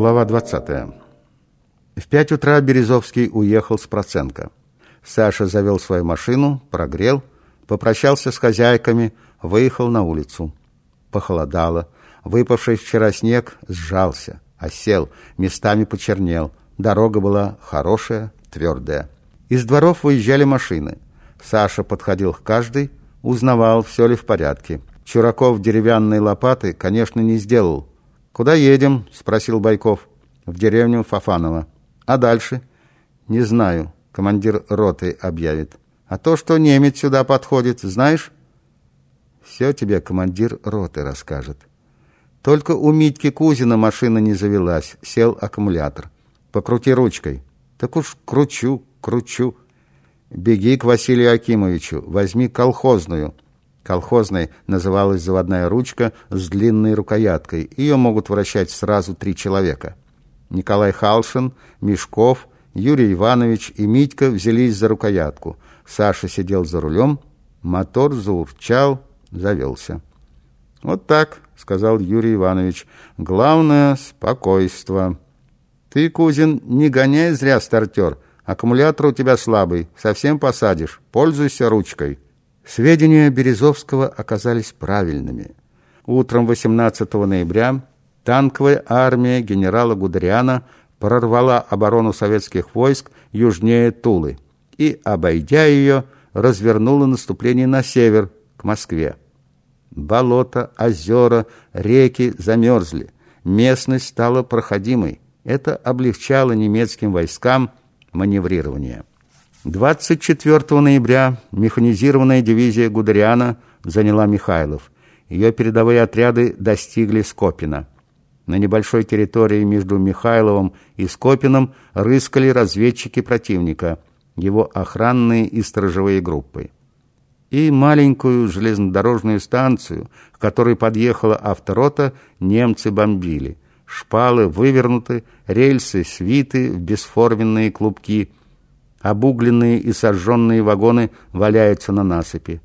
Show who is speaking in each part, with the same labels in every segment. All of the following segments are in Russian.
Speaker 1: Глава 20. В пять утра Березовский уехал с Проценко. Саша завел свою машину, прогрел, попрощался с хозяйками, выехал на улицу. Похолодало. Выпавший вчера снег сжался, осел, местами почернел. Дорога была хорошая, твердая. Из дворов выезжали машины. Саша подходил к каждой, узнавал, все ли в порядке. Чураков деревянной лопаты, конечно, не сделал. «Куда едем?» — спросил Байков. «В деревню Фафаново». «А дальше?» «Не знаю. Командир роты объявит». «А то, что немец сюда подходит, знаешь?» «Все тебе командир роты расскажет». Только у Митьки Кузина машина не завелась. Сел аккумулятор. «Покрути ручкой». «Так уж кручу, кручу». «Беги к Василию Акимовичу. Возьми колхозную». Колхозной называлась заводная ручка с длинной рукояткой. Ее могут вращать сразу три человека. Николай Халшин, Мешков, Юрий Иванович и Митька взялись за рукоятку. Саша сидел за рулем, мотор заурчал, завелся. «Вот так», — сказал Юрий Иванович, — «главное — спокойство». «Ты, Кузин, не гоняй зря стартер. Аккумулятор у тебя слабый, совсем посадишь. Пользуйся ручкой». Сведения Березовского оказались правильными. Утром 18 ноября танковая армия генерала Гудериана прорвала оборону советских войск южнее Тулы и, обойдя ее, развернула наступление на север, к Москве. Болота, озера, реки замерзли. Местность стала проходимой. Это облегчало немецким войскам маневрирование. 24 ноября механизированная дивизия Гудериана заняла Михайлов. Ее передовые отряды достигли Скопина. На небольшой территории между Михайловым и Скопином рыскали разведчики противника, его охранные и сторожевые группы. И маленькую железнодорожную станцию, к которой подъехала авторота, немцы бомбили. Шпалы вывернуты, рельсы свиты в бесформенные клубки – Обугленные и сожженные вагоны валяются на насыпи.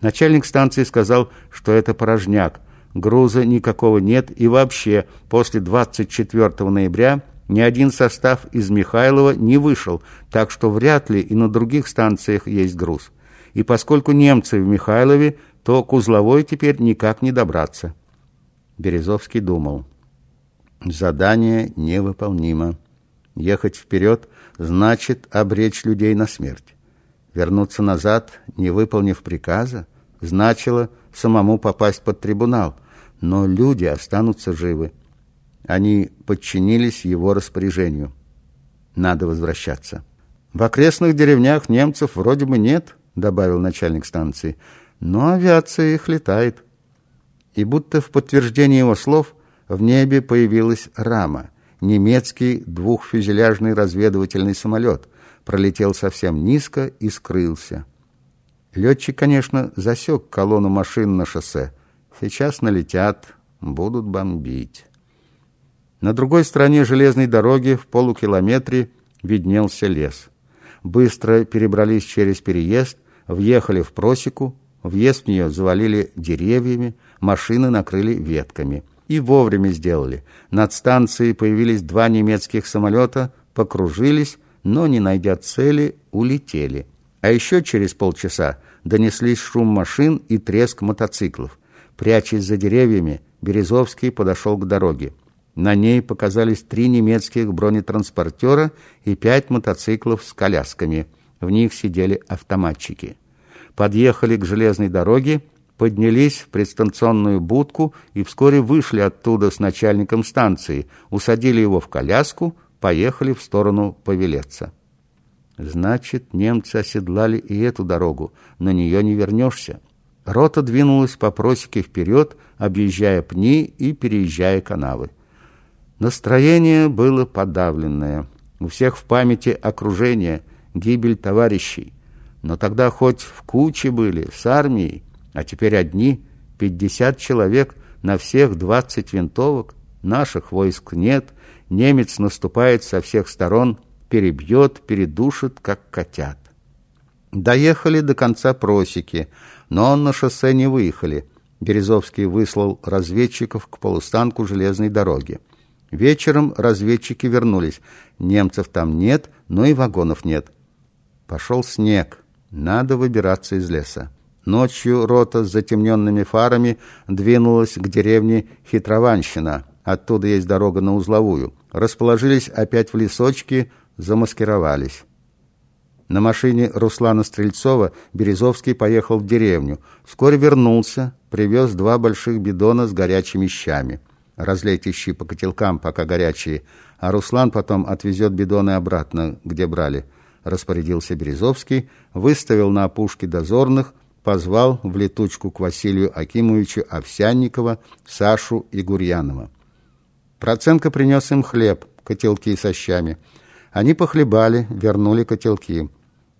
Speaker 1: Начальник станции сказал, что это порожняк. Груза никакого нет и вообще после 24 ноября ни один состав из Михайлова не вышел, так что вряд ли и на других станциях есть груз. И поскольку немцы в Михайлове, то к узловой теперь никак не добраться. Березовский думал. Задание невыполнимо. Ехать вперед значит обречь людей на смерть. Вернуться назад, не выполнив приказа, значило самому попасть под трибунал, но люди останутся живы. Они подчинились его распоряжению. Надо возвращаться. В окрестных деревнях немцев вроде бы нет, добавил начальник станции, но авиация их летает. И будто в подтверждение его слов в небе появилась рама немецкий двухфюзеляжный разведывательный самолет, пролетел совсем низко и скрылся. Летчик, конечно, засек колонну машин на шоссе. Сейчас налетят, будут бомбить. На другой стороне железной дороги в полукилометре виднелся лес. Быстро перебрались через переезд, въехали в просеку, въезд в нее завалили деревьями, машины накрыли ветками – и вовремя сделали. Над станцией появились два немецких самолета, покружились, но, не найдя цели, улетели. А еще через полчаса донеслись шум машин и треск мотоциклов. Прячась за деревьями, Березовский подошел к дороге. На ней показались три немецких бронетранспортера и пять мотоциклов с колясками. В них сидели автоматчики. Подъехали к железной дороге, поднялись в предстанционную будку и вскоре вышли оттуда с начальником станции, усадили его в коляску, поехали в сторону Павелеца. Значит, немцы оседлали и эту дорогу, на нее не вернешься. Рота двинулась по просеке вперед, объезжая пни и переезжая канавы. Настроение было подавленное. У всех в памяти окружение, гибель товарищей. Но тогда хоть в куче были, с армией, а теперь одни, пятьдесят человек, на всех двадцать винтовок. Наших войск нет, немец наступает со всех сторон, перебьет, передушит, как котят. Доехали до конца просеки, но на шоссе не выехали. Березовский выслал разведчиков к полустанку железной дороги. Вечером разведчики вернулись. Немцев там нет, но и вагонов нет. Пошел снег. Надо выбираться из леса. Ночью рота с затемненными фарами двинулась к деревне Хитрованщина. Оттуда есть дорога на узловую. Расположились опять в лесочке, замаскировались. На машине Руслана Стрельцова Березовский поехал в деревню. Вскоре вернулся, привез два больших бидона с горячими щами. Разлейте щи по котелкам, пока горячие, а Руслан потом отвезет бидоны обратно, где брали. Распорядился Березовский, выставил на опушке дозорных, позвал в летучку к Василию Акимовичу Овсянникова, Сашу и Гурьянова. Проценко принес им хлеб, котелки со щами. Они похлебали, вернули котелки.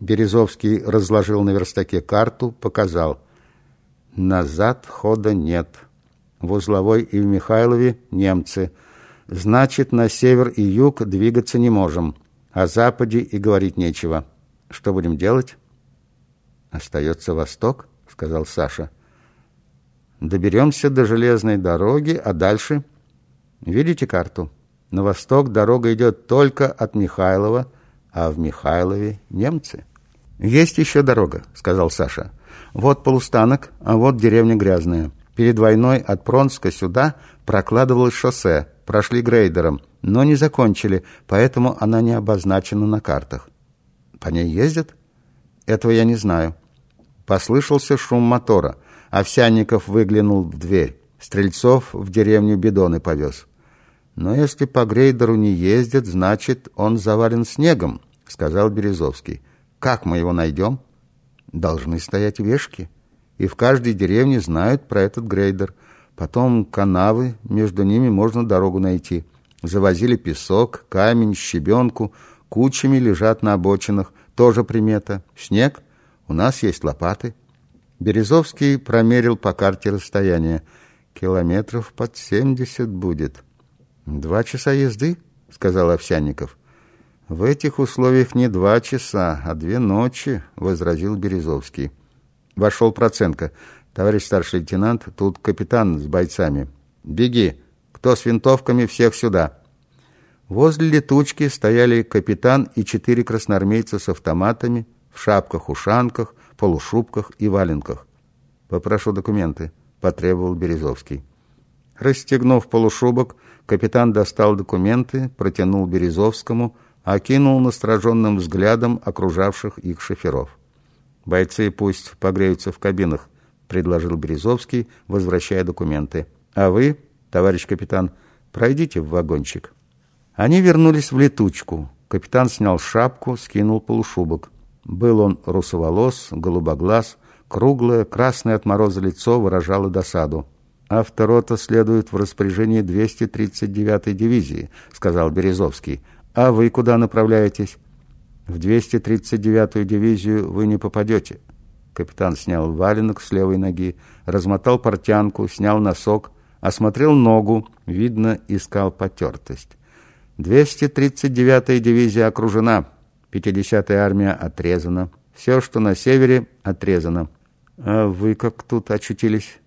Speaker 1: Березовский разложил на верстаке карту, показал. Назад хода нет. В Узловой и в Михайлове немцы. Значит, на север и юг двигаться не можем. О западе и говорить нечего. Что будем делать? Остается восток, сказал Саша. Доберемся до железной дороги, а дальше... Видите карту? На восток дорога идет только от Михайлова, а в Михайлове немцы. «Есть еще дорога», — сказал Саша. «Вот полустанок, а вот деревня Грязная. Перед войной от Пронска сюда прокладывалось шоссе, прошли грейдером, но не закончили, поэтому она не обозначена на картах». «По ней ездят?» «Этого я не знаю». Послышался шум мотора. Овсянников выглянул в дверь. Стрельцов в деревню бидоны повез. «Но если по грейдеру не ездят, значит, он завален снегом», — сказал Березовский. Как мы его найдем? Должны стоять вешки. И в каждой деревне знают про этот грейдер. Потом канавы, между ними можно дорогу найти. Завозили песок, камень, щебенку, кучами лежат на обочинах. Тоже примета. Снег? У нас есть лопаты. Березовский промерил по карте расстояние. Километров под семьдесят будет. «Два часа езды?» — сказал Овсянников. «В этих условиях не два часа, а две ночи», — возразил Березовский. Вошел Проценко. «Товарищ старший лейтенант, тут капитан с бойцами. Беги! Кто с винтовками, всех сюда!» Возле летучки стояли капитан и четыре красноармейца с автоматами, в шапках-ушанках, полушубках и валенках. «Попрошу документы», — потребовал Березовский. Расстегнув полушубок, капитан достал документы, протянул Березовскому — окинул настороженным взглядом окружавших их шоферов. «Бойцы пусть погреются в кабинах», — предложил Березовский, возвращая документы. «А вы, товарищ капитан, пройдите в вагончик». Они вернулись в летучку. Капитан снял шапку, скинул полушубок. Был он русоволос, голубоглаз, круглое, красное от мороза лицо выражало досаду. «Авторота следует в распоряжении 239-й дивизии», — сказал Березовский. «А вы куда направляетесь?» «В 239-ю дивизию вы не попадете». Капитан снял валенок с левой ноги, размотал портянку, снял носок, осмотрел ногу, видно, искал потертость. 239-я дивизия окружена, 50-я армия отрезана, все, что на севере, отрезано. А вы как тут очутились?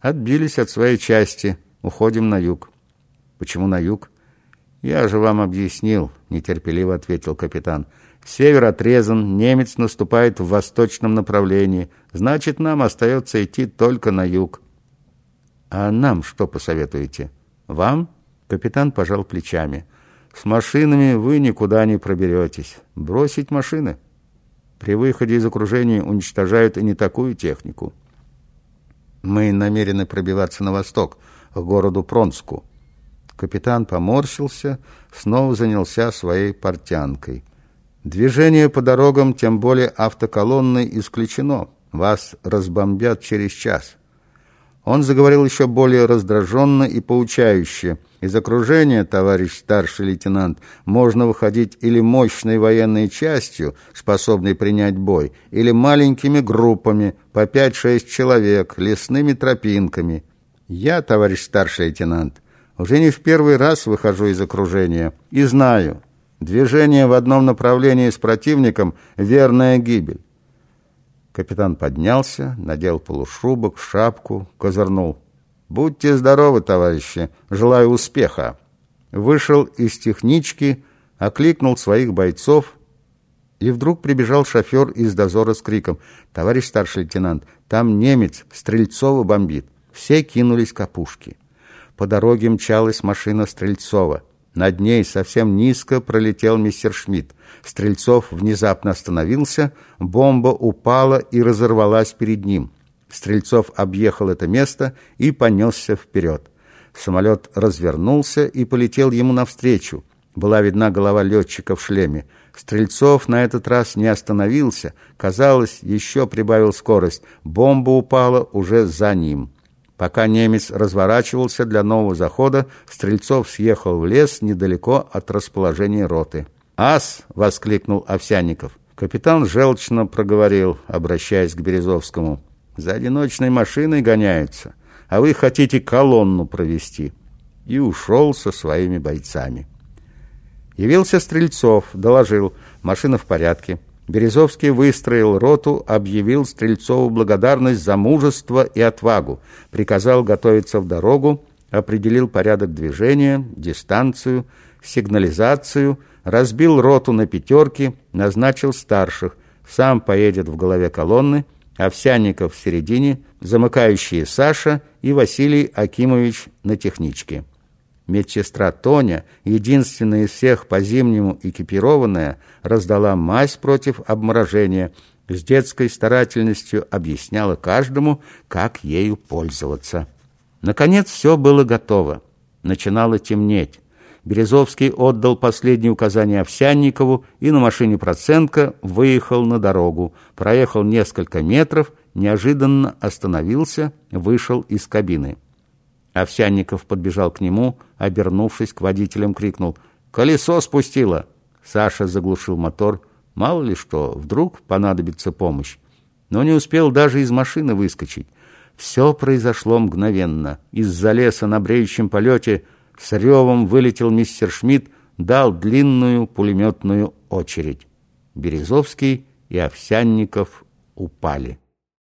Speaker 1: Отбились от своей части, уходим на юг. Почему на юг? «Я же вам объяснил», — нетерпеливо ответил капитан. «Север отрезан, немец наступает в восточном направлении. Значит, нам остается идти только на юг». «А нам что посоветуете?» «Вам?» — капитан пожал плечами. «С машинами вы никуда не проберетесь. Бросить машины?» При выходе из окружения уничтожают и не такую технику. Мы намерены пробиваться на восток, к городу Пронску. Капитан поморщился, снова занялся своей портянкой. Движение по дорогам, тем более автоколонной, исключено. Вас разбомбят через час. Он заговорил еще более раздраженно и поучающе. Из окружения, товарищ старший лейтенант, можно выходить или мощной военной частью, способной принять бой, или маленькими группами, по 5-6 человек, лесными тропинками. Я, товарищ старший лейтенант, уже не в первый раз выхожу из окружения и знаю, движение в одном направлении с противником — верная гибель. Капитан поднялся, надел полушубок, шапку, козырнул. «Будьте здоровы, товарищи! Желаю успеха!» вышел из технички, окликнул своих бойцов, и вдруг прибежал шофер из дозора с криком «Товарищ старший лейтенант, там немец, Стрельцова бомбит». Все кинулись к опушке. По дороге мчалась машина Стрельцова. Над ней совсем низко пролетел мистер Шмидт. Стрельцов внезапно остановился, бомба упала и разорвалась перед ним. Стрельцов объехал это место и понесся вперед. Самолет развернулся и полетел ему навстречу. Была видна голова летчика в шлеме. Стрельцов на этот раз не остановился. Казалось, еще прибавил скорость. Бомба упала уже за ним. Пока немец разворачивался для нового захода, Стрельцов съехал в лес недалеко от расположения роты. «Ас!» — воскликнул Овсянников. Капитан желчно проговорил, обращаясь к Березовскому. «За одиночной машиной гоняются, а вы хотите колонну провести». И ушел со своими бойцами. Явился Стрельцов, доложил, машина в порядке. Березовский выстроил роту, объявил Стрельцову благодарность за мужество и отвагу, приказал готовиться в дорогу, определил порядок движения, дистанцию, сигнализацию, разбил роту на пятерки, назначил старших, сам поедет в голове колонны, Овсянников в середине, замыкающие Саша и Василий Акимович на техничке. Медсестра Тоня, единственная из всех по-зимнему экипированная, раздала мазь против обморожения, с детской старательностью объясняла каждому, как ею пользоваться. Наконец все было готово. Начинало темнеть. Березовский отдал последние указания Овсянникову и на машине Проценко выехал на дорогу, проехал несколько метров, неожиданно остановился, вышел из кабины. Овсянников подбежал к нему, обернувшись к водителям, крикнул «Колесо спустило!» Саша заглушил мотор. Мало ли что, вдруг понадобится помощь. Но не успел даже из машины выскочить. Все произошло мгновенно. Из-за леса на бреющем полете с ревом вылетел мистер Шмидт, дал длинную пулеметную очередь. Березовский и Овсянников упали.